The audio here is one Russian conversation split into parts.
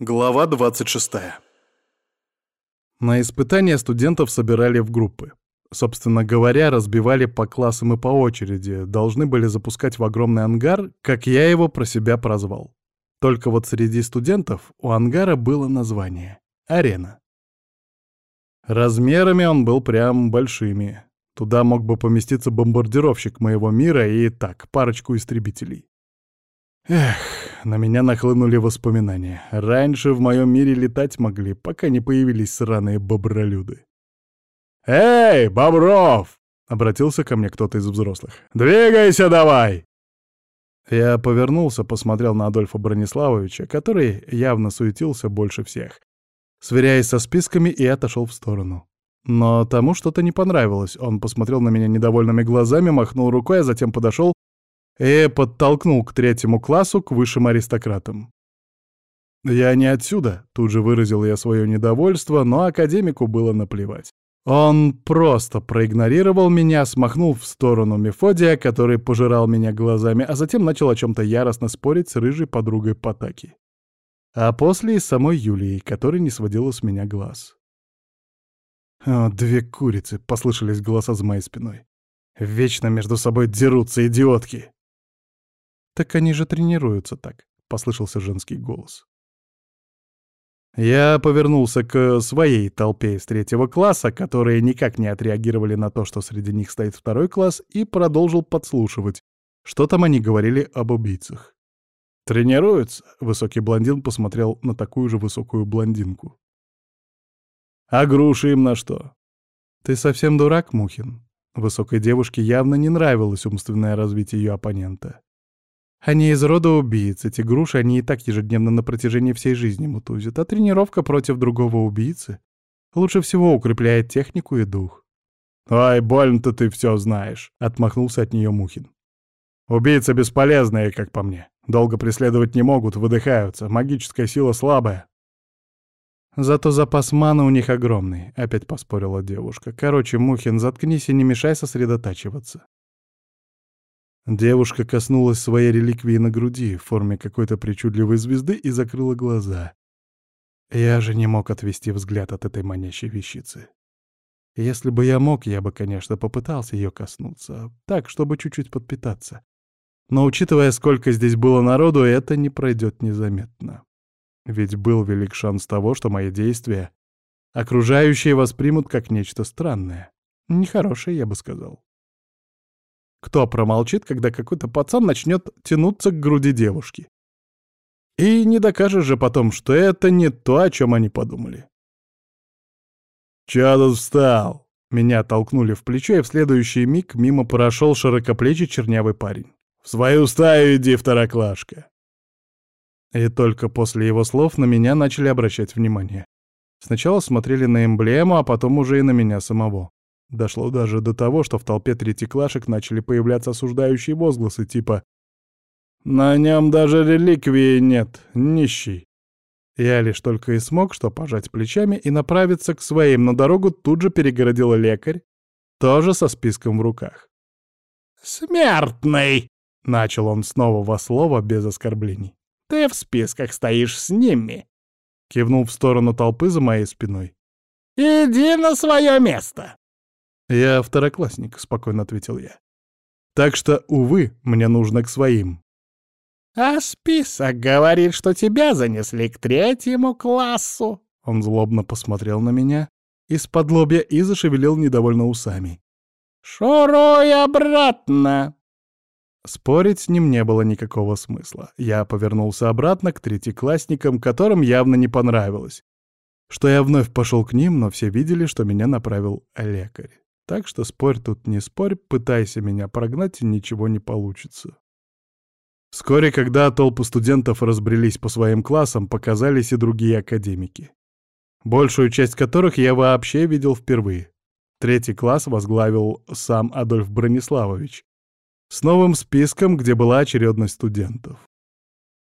Глава 26. На испытания студентов собирали в группы. Собственно говоря, разбивали по классам и по очереди, должны были запускать в огромный ангар, как я его про себя прозвал. Только вот среди студентов у ангара было название — «Арена». Размерами он был прям большими. Туда мог бы поместиться бомбардировщик моего мира и так, парочку истребителей. Эх, на меня нахлынули воспоминания. Раньше в моем мире летать могли, пока не появились сраные бобролюды. «Эй, Бобров!» — обратился ко мне кто-то из взрослых. «Двигайся давай!» Я повернулся, посмотрел на Адольфа Брониславовича, который явно суетился больше всех, сверяясь со списками и отошел в сторону. Но тому что-то не понравилось. Он посмотрел на меня недовольными глазами, махнул рукой, а затем подошел и подтолкнул к третьему классу, к высшим аристократам. «Я не отсюда», — тут же выразил я свое недовольство, но академику было наплевать. Он просто проигнорировал меня, смахнул в сторону Мефодия, который пожирал меня глазами, а затем начал о чем-то яростно спорить с рыжей подругой Потаки. А после и самой Юлией, которая не сводила с меня глаз. «О, две курицы!» — послышались голоса за моей спиной. «Вечно между собой дерутся идиотки!» «Так они же тренируются так», — послышался женский голос. Я повернулся к своей толпе из третьего класса, которые никак не отреагировали на то, что среди них стоит второй класс, и продолжил подслушивать, что там они говорили об убийцах. «Тренируются?» — высокий блондин посмотрел на такую же высокую блондинку. «А груши им на что?» «Ты совсем дурак, Мухин?» Высокой девушке явно не нравилось умственное развитие ее оппонента. Они из рода убийц, эти груши они и так ежедневно на протяжении всей жизни мутузят, а тренировка против другого убийцы лучше всего укрепляет технику и дух. «Ой, больно-то ты все знаешь», — отмахнулся от нее Мухин. «Убийцы бесполезные, как по мне. Долго преследовать не могут, выдыхаются, магическая сила слабая». «Зато запас маны у них огромный», — опять поспорила девушка. «Короче, Мухин, заткнись и не мешай сосредотачиваться. Девушка коснулась своей реликвии на груди в форме какой-то причудливой звезды и закрыла глаза. Я же не мог отвести взгляд от этой манящей вещицы. Если бы я мог, я бы, конечно, попытался ее коснуться, так, чтобы чуть-чуть подпитаться. Но учитывая, сколько здесь было народу, это не пройдет незаметно. Ведь был велик шанс того, что мои действия окружающие воспримут как нечто странное. Нехорошее, я бы сказал. Кто промолчит, когда какой-то пацан начнет тянуться к груди девушки? И не докажешь же потом, что это не то, о чем они подумали. «Чё встал?» Меня толкнули в плечо, и в следующий миг мимо прошел широкоплечий чернявый парень. «В свою стаю иди, второклашка!» И только после его слов на меня начали обращать внимание. Сначала смотрели на эмблему, а потом уже и на меня самого. Дошло даже до того, что в толпе третьеклашек начали появляться осуждающие возгласы типа «На нем даже реликвии нет, нищий». Я лишь только и смог, что пожать плечами и направиться к своим, но дорогу тут же перегородил лекарь, тоже со списком в руках. «Смертный!» — начал он снова во слово без оскорблений. «Ты в списках стоишь с ними!» — кивнул в сторону толпы за моей спиной. «Иди на свое место!» «Я второклассник», — спокойно ответил я. «Так что, увы, мне нужно к своим». «А список говорит, что тебя занесли к третьему классу». Он злобно посмотрел на меня из-под лобья и зашевелил недовольно усами. «Шуруй обратно!» Спорить с ним не было никакого смысла. Я повернулся обратно к третьеклассникам, которым явно не понравилось, что я вновь пошел к ним, но все видели, что меня направил лекарь. Так что спорь тут не спорь, пытайся меня прогнать, и ничего не получится. Вскоре, когда толпы студентов разбрелись по своим классам, показались и другие академики. Большую часть которых я вообще видел впервые. Третий класс возглавил сам Адольф Брониславович с новым списком, где была очередность студентов.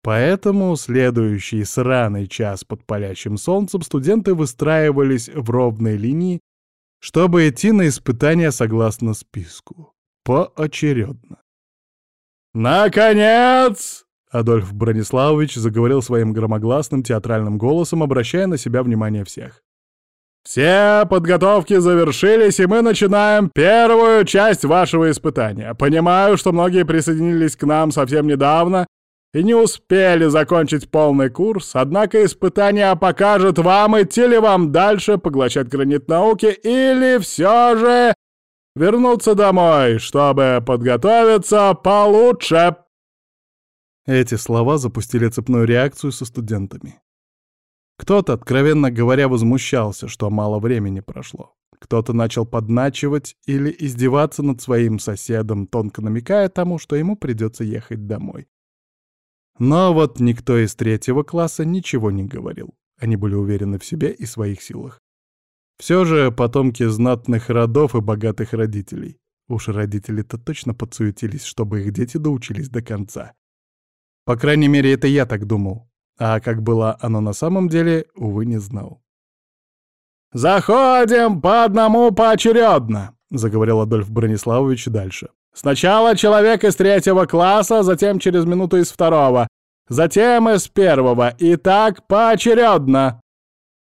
Поэтому следующий сраный час под палящим солнцем студенты выстраивались в ровной линии чтобы идти на испытания согласно списку. Поочередно. «Наконец!» Адольф Брониславович заговорил своим громогласным театральным голосом, обращая на себя внимание всех. «Все подготовки завершились, и мы начинаем первую часть вашего испытания. Понимаю, что многие присоединились к нам совсем недавно и не успели закончить полный курс, однако испытание покажет вам, идти ли вам дальше, поглощать гранит науки, или все же вернуться домой, чтобы подготовиться получше. Эти слова запустили цепную реакцию со студентами. Кто-то, откровенно говоря, возмущался, что мало времени прошло. Кто-то начал подначивать или издеваться над своим соседом, тонко намекая тому, что ему придется ехать домой. Но вот никто из третьего класса ничего не говорил. Они были уверены в себе и своих силах. Все же потомки знатных родов и богатых родителей. Уж родители-то точно подсуетились, чтобы их дети доучились до конца. По крайней мере, это я так думал. А как было оно на самом деле, увы, не знал. «Заходим по одному поочередно», — заговорил Адольф Брониславович дальше. Сначала человек из третьего класса, затем через минуту из второго, затем из первого, и так поочередно.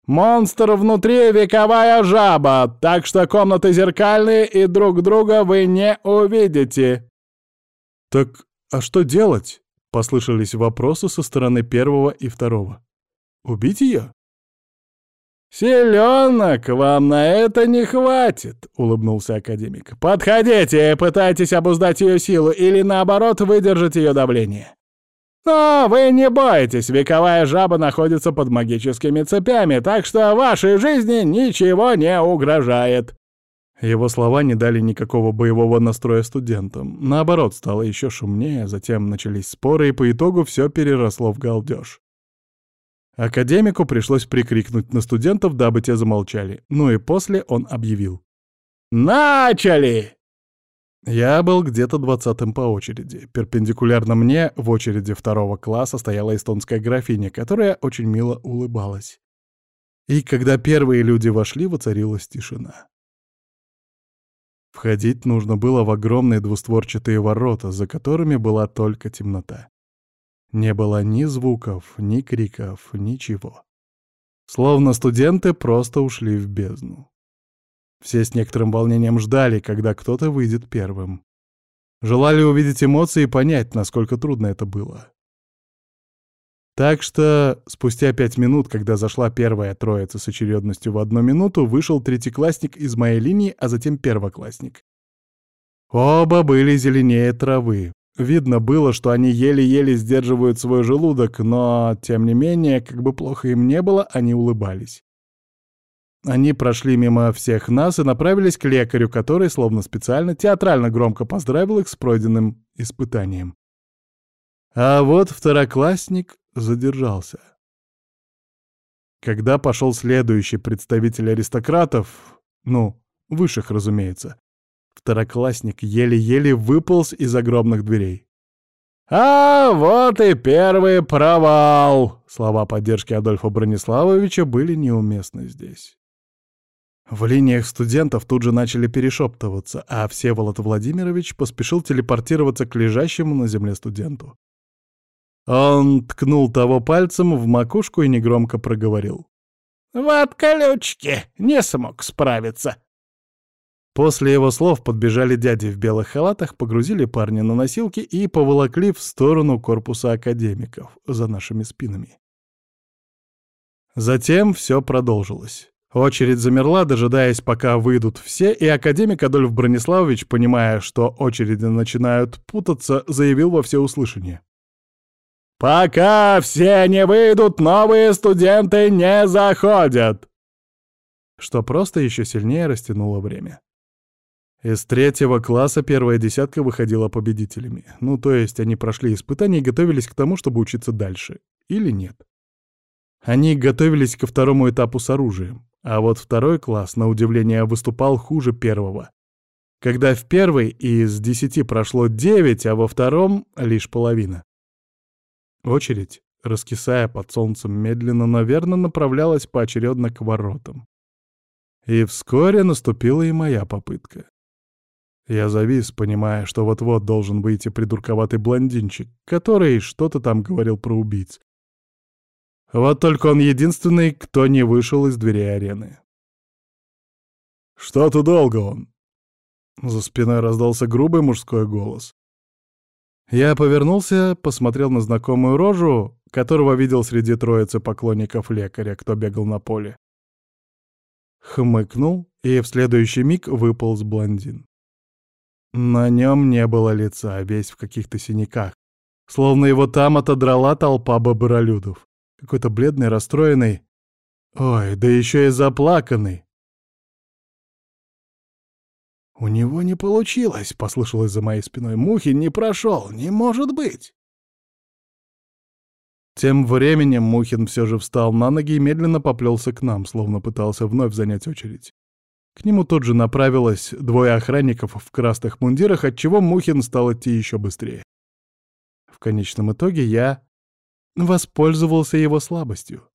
Монстр внутри — вековая жаба, так что комнаты зеркальные и друг друга вы не увидите. «Так а что делать?» — послышались вопросы со стороны первого и второго. «Убить ее?» «Селенок вам на это не хватит», — улыбнулся академик. «Подходите и пытайтесь обуздать ее силу или, наоборот, выдержать ее давление. Но вы не бойтесь, вековая жаба находится под магическими цепями, так что вашей жизни ничего не угрожает». Его слова не дали никакого боевого настроя студентам. Наоборот, стало еще шумнее, затем начались споры, и по итогу все переросло в галдеж. Академику пришлось прикрикнуть на студентов, дабы те замолчали. Ну и после он объявил. «Начали!» Я был где-то двадцатым по очереди. Перпендикулярно мне в очереди второго класса стояла эстонская графиня, которая очень мило улыбалась. И когда первые люди вошли, воцарилась тишина. Входить нужно было в огромные двустворчатые ворота, за которыми была только темнота. Не было ни звуков, ни криков, ничего. Словно студенты просто ушли в бездну. Все с некоторым волнением ждали, когда кто-то выйдет первым. Желали увидеть эмоции и понять, насколько трудно это было. Так что спустя пять минут, когда зашла первая троица с очередностью в одну минуту, вышел третьеклассник из моей линии, а затем первоклассник. Оба были зеленее травы, Видно было, что они еле-еле сдерживают свой желудок, но, тем не менее, как бы плохо им не было, они улыбались. Они прошли мимо всех нас и направились к лекарю, который, словно специально, театрально громко поздравил их с пройденным испытанием. А вот второклассник задержался. Когда пошел следующий представитель аристократов, ну, высших, разумеется, Второклассник еле-еле выполз из огромных дверей. «А вот и первый провал!» Слова поддержки Адольфа Брониславовича были неуместны здесь. В линиях студентов тут же начали перешептываться, а Всеволод Владимирович поспешил телепортироваться к лежащему на земле студенту. Он ткнул того пальцем в макушку и негромко проговорил. «Вот колючки! Не смог справиться!» После его слов подбежали дяди в белых халатах, погрузили парня на носилки и поволокли в сторону корпуса академиков за нашими спинами. Затем все продолжилось. Очередь замерла, дожидаясь, пока выйдут все, и академик Адольф Брониславович, понимая, что очереди начинают путаться, заявил во всеуслышание. «Пока все не выйдут, новые студенты не заходят!» Что просто еще сильнее растянуло время. Из третьего класса первая десятка выходила победителями. Ну, то есть они прошли испытания и готовились к тому, чтобы учиться дальше. Или нет? Они готовились ко второму этапу с оружием. А вот второй класс, на удивление, выступал хуже первого. Когда в первой из десяти прошло девять, а во втором — лишь половина. Очередь, раскисая под солнцем, медленно, наверное, направлялась поочередно к воротам. И вскоре наступила и моя попытка. Я завис, понимая, что вот-вот должен выйти придурковатый блондинчик, который что-то там говорил про убийц. Вот только он единственный, кто не вышел из дверей арены. «Что-то долго он!» За спиной раздался грубый мужской голос. Я повернулся, посмотрел на знакомую рожу, которого видел среди троицы поклонников лекаря, кто бегал на поле. Хмыкнул, и в следующий миг выполз блондин. На нем не было лица, весь в каких-то синяках. Словно его там отодрала толпа бобролюдов. Какой-то бледный, расстроенный. Ой, да еще и заплаканный. «У него не получилось», — послышалось за моей спиной. «Мухин не прошел, не может быть!» Тем временем Мухин все же встал на ноги и медленно поплелся к нам, словно пытался вновь занять очередь. К нему тут же направилось двое охранников в красных мундирах, отчего Мухин стал идти еще быстрее. В конечном итоге я воспользовался его слабостью.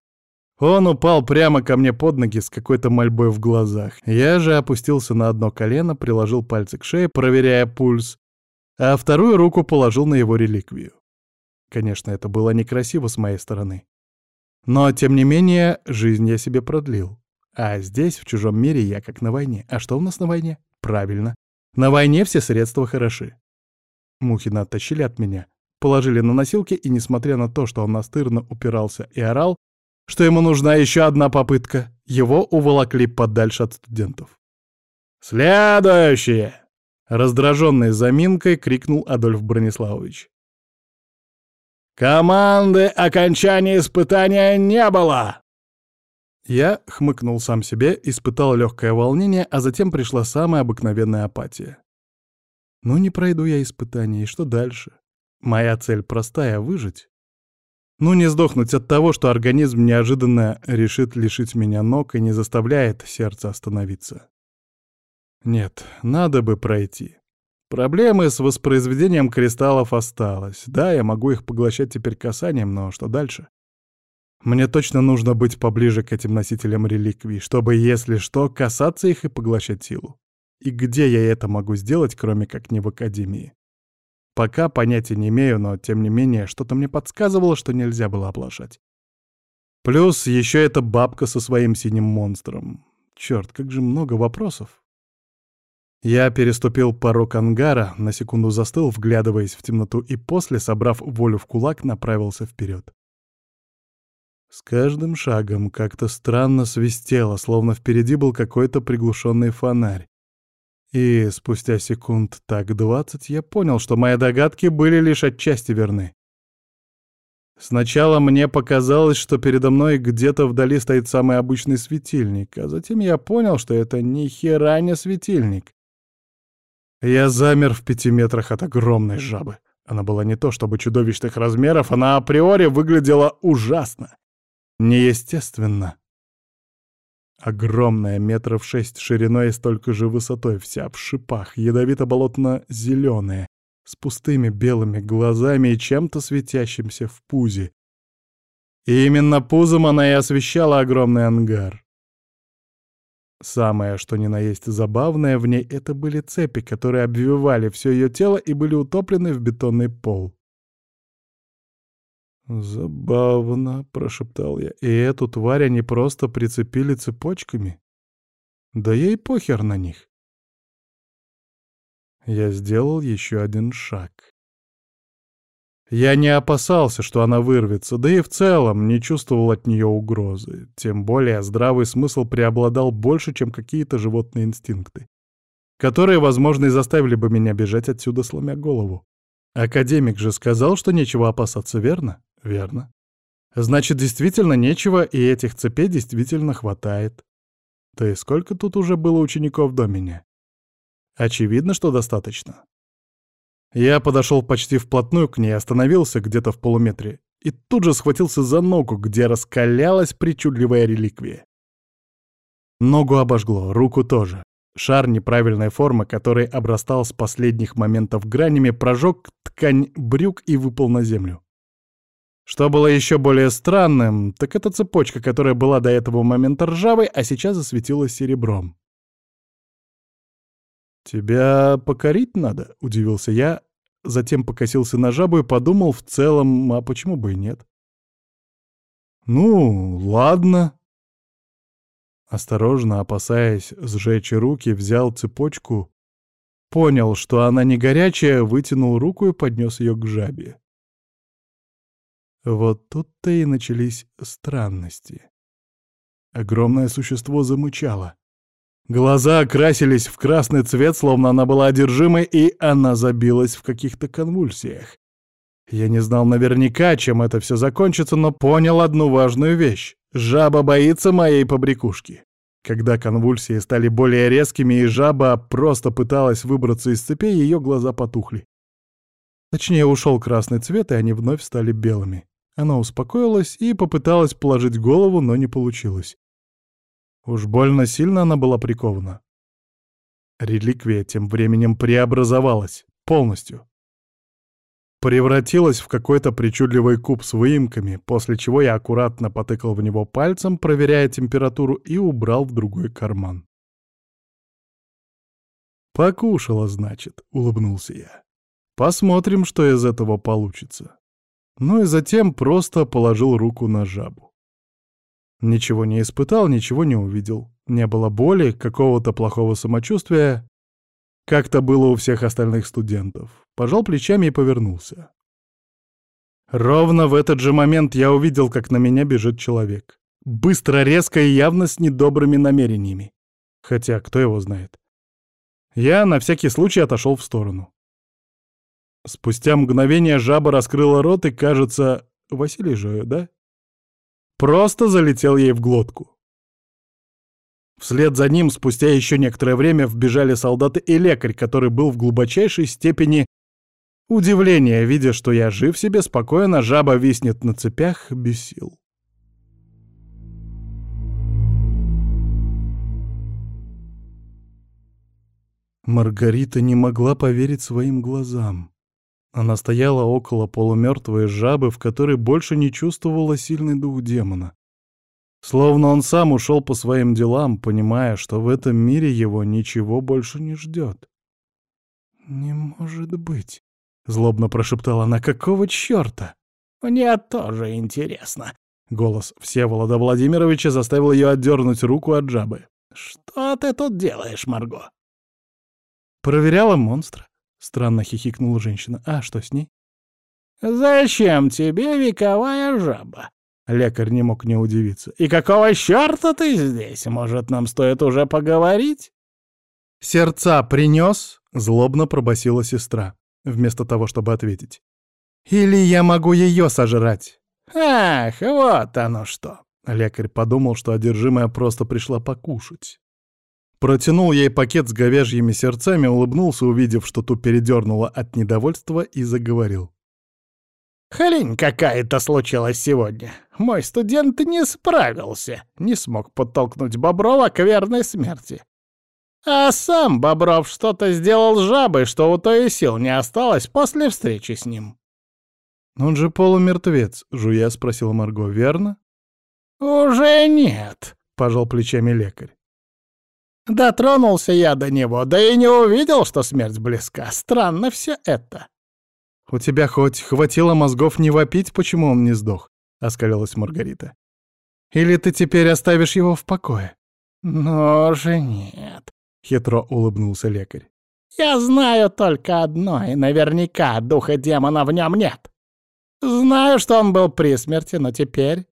Он упал прямо ко мне под ноги с какой-то мольбой в глазах. Я же опустился на одно колено, приложил пальцы к шее, проверяя пульс, а вторую руку положил на его реликвию. Конечно, это было некрасиво с моей стороны. Но, тем не менее, жизнь я себе продлил. А здесь, в чужом мире, я как на войне. А что у нас на войне? Правильно. На войне все средства хороши. Мухина оттащили от меня, положили на носилки, и, несмотря на то, что он настырно упирался и орал, что ему нужна еще одна попытка, его уволокли подальше от студентов. «Следующее!» Раздраженный заминкой крикнул Адольф Брониславович. «Команды окончания испытания не было!» Я хмыкнул сам себе, испытал легкое волнение, а затем пришла самая обыкновенная апатия. Ну, не пройду я испытание, и что дальше? Моя цель простая — выжить. Ну, не сдохнуть от того, что организм неожиданно решит лишить меня ног и не заставляет сердце остановиться. Нет, надо бы пройти. Проблемы с воспроизведением кристаллов осталось. Да, я могу их поглощать теперь касанием, но что дальше? Мне точно нужно быть поближе к этим носителям реликвий, чтобы, если что, касаться их и поглощать силу. И где я это могу сделать, кроме как не в Академии? Пока понятия не имею, но, тем не менее, что-то мне подсказывало, что нельзя было оплошать. Плюс еще эта бабка со своим синим монстром. Черт, как же много вопросов. Я переступил порог ангара, на секунду застыл, вглядываясь в темноту, и после, собрав волю в кулак, направился вперед. С каждым шагом как-то странно свистело, словно впереди был какой-то приглушенный фонарь. И спустя секунд так двадцать я понял, что мои догадки были лишь отчасти верны. Сначала мне показалось, что передо мной где-то вдали стоит самый обычный светильник, а затем я понял, что это ни хера не светильник. Я замер в пяти метрах от огромной жабы. Она была не то чтобы чудовищных размеров, она априори выглядела ужасно. Неестественно. Огромная, метров шесть шириной и столько же высотой, вся в шипах, ядовито-болотно-зеленая, с пустыми белыми глазами и чем-то светящимся в пузе. И именно пузом она и освещала огромный ангар. Самое, что ни на есть забавное в ней, это были цепи, которые обвивали все ее тело и были утоплены в бетонный пол. «Забавно», — прошептал я. «И эту тварь они просто прицепили цепочками? Да ей похер на них». Я сделал еще один шаг. Я не опасался, что она вырвется, да и в целом не чувствовал от нее угрозы. Тем более здравый смысл преобладал больше, чем какие-то животные инстинкты, которые, возможно, и заставили бы меня бежать отсюда, сломя голову. Академик же сказал, что нечего опасаться, верно? Верно. Значит, действительно нечего, и этих цепей действительно хватает. То есть сколько тут уже было учеников до меня? Очевидно, что достаточно. Я подошел почти вплотную к ней, остановился где-то в полуметре и тут же схватился за ногу, где раскалялась причудливая реликвия. Ногу обожгло, руку тоже. Шар неправильной формы, который обрастал с последних моментов гранями, прожег ткань брюк и выпал на землю. Что было еще более странным, так это цепочка, которая была до этого момента ржавой, а сейчас засветилась серебром. «Тебя покорить надо?» — удивился я, затем покосился на жабу и подумал в целом, а почему бы и нет. «Ну, ладно». Осторожно, опасаясь сжечь руки, взял цепочку, понял, что она не горячая, вытянул руку и поднес ее к жабе. Вот тут-то и начались странности. Огромное существо замычало. Глаза окрасились в красный цвет, словно она была одержимой, и она забилась в каких-то конвульсиях. Я не знал наверняка, чем это все закончится, но понял одну важную вещь. Жаба боится моей побрякушки. Когда конвульсии стали более резкими и жаба просто пыталась выбраться из цепи, ее глаза потухли. Точнее, ушел красный цвет, и они вновь стали белыми. Она успокоилась и попыталась положить голову, но не получилось. Уж больно сильно она была прикована. Реликвия тем временем преобразовалась. Полностью. Превратилась в какой-то причудливый куб с выемками, после чего я аккуратно потыкал в него пальцем, проверяя температуру, и убрал в другой карман. «Покушала, значит», — улыбнулся я. «Посмотрим, что из этого получится». Ну и затем просто положил руку на жабу. Ничего не испытал, ничего не увидел. Не было боли, какого-то плохого самочувствия. Как-то было у всех остальных студентов. Пожал плечами и повернулся. Ровно в этот же момент я увидел, как на меня бежит человек. Быстро, резко и явно с недобрыми намерениями. Хотя, кто его знает. Я на всякий случай отошел в сторону. Спустя мгновение жаба раскрыла рот и, кажется, Василий же, да? Просто залетел ей в глотку. Вслед за ним спустя еще некоторое время вбежали солдаты и лекарь, который был в глубочайшей степени удивления, видя, что я жив себе спокойно, жаба виснет на цепях, без сил. Маргарита не могла поверить своим глазам. Она стояла около полумертвой жабы, в которой больше не чувствовала сильный дух демона. Словно он сам ушел по своим делам, понимая, что в этом мире его ничего больше не ждет. «Не может быть», — злобно прошептала она, — «какого черта?» «Мне тоже интересно». Голос Всеволода Владимировича заставил ее отдернуть руку от жабы. «Что ты тут делаешь, Марго?» «Проверяла монстра», Странно хихикнула женщина. А что с ней? «Зачем тебе вековая жаба?» Лекарь не мог не удивиться. «И какого черта ты здесь? Может, нам стоит уже поговорить?» «Сердца принес?» — злобно пробасила сестра, вместо того, чтобы ответить. «Или я могу ее сожрать?» «Ах, вот оно что!» Лекарь подумал, что одержимая просто пришла покушать. Протянул ей пакет с говяжьими сердцами, улыбнулся, увидев, что ту передернула от недовольства, и заговорил. «Хрень какая-то случилась сегодня. Мой студент не справился, не смог подтолкнуть Боброва к верной смерти. А сам Бобров что-то сделал с жабой, что у той сил не осталось после встречи с ним». «Он же полумертвец», — жуя спросила Марго, — «верно?» «Уже нет», — пожал плечами лекарь. Дотронулся я до него, да и не увидел, что смерть близка. Странно все это. «У тебя хоть хватило мозгов не вопить, почему он не сдох?» — оскалилась Маргарита. «Или ты теперь оставишь его в покое?» «Ну же нет», — хитро улыбнулся лекарь. «Я знаю только одно, и наверняка духа демона в нем нет. Знаю, что он был при смерти, но теперь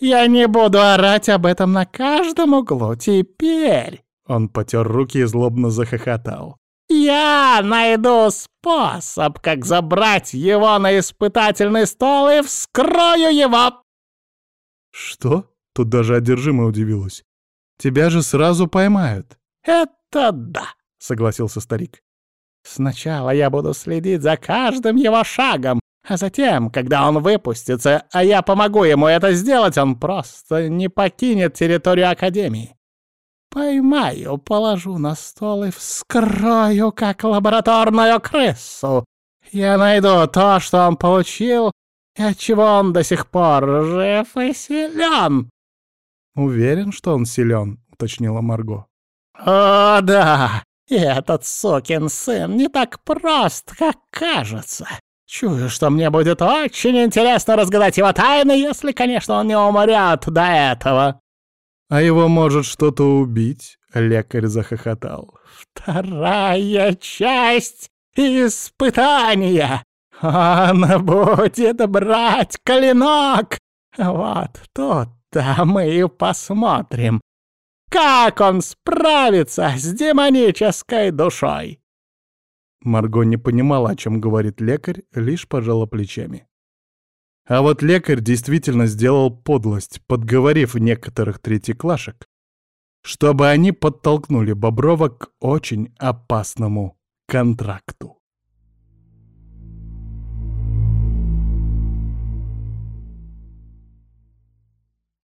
я не буду орать об этом на каждом углу. Теперь он потер руки и злобно захохотал. «Я найду способ, как забрать его на испытательный стол и вскрою его!» «Что?» — тут даже одержимо удивилась. «Тебя же сразу поймают». «Это да», — согласился старик. «Сначала я буду следить за каждым его шагом, а затем, когда он выпустится, а я помогу ему это сделать, он просто не покинет территорию Академии. Поймаю, положу на стол и вскрою, как лабораторную крысу. Я найду то, что он получил, и отчего он до сих пор жив и силен. «Уверен, что он силен», — уточнила Марго. «О, да!» И этот сукин сын не так прост, как кажется. Чую, что мне будет очень интересно разгадать его тайны, если, конечно, он не умрет до этого. А его может что-то убить? Лекарь захохотал. Вторая часть испытания. Он будет брать клинок. Вот тут-то мы и посмотрим, как он справится с демонической душой. Марго не понимала, о чем говорит лекарь, лишь пожала плечами. А вот лекарь действительно сделал подлость, подговорив некоторых третьеклашек, чтобы они подтолкнули Боброва к очень опасному контракту.